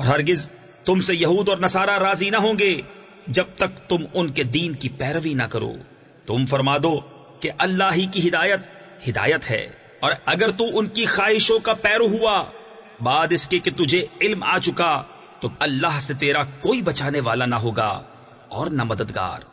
اور ہرگز تم سے یہود اور نصارہ راضی نہ ہوں گے جب تک تم ان کے دین کی پیروی نہ کرو۔ تم فرما دو کہ اللہ ہی کی ہدایت ہدایت ہے، اور اگر تو ان کی خواہشوں کا پیرو ہوا، بعد اس کے کہ تجھے علم آ چکا، تو اللہ سے تیرا کوئی بچانے والا نہ ہوگا اور نہ مددگار۔